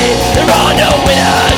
There are no winners.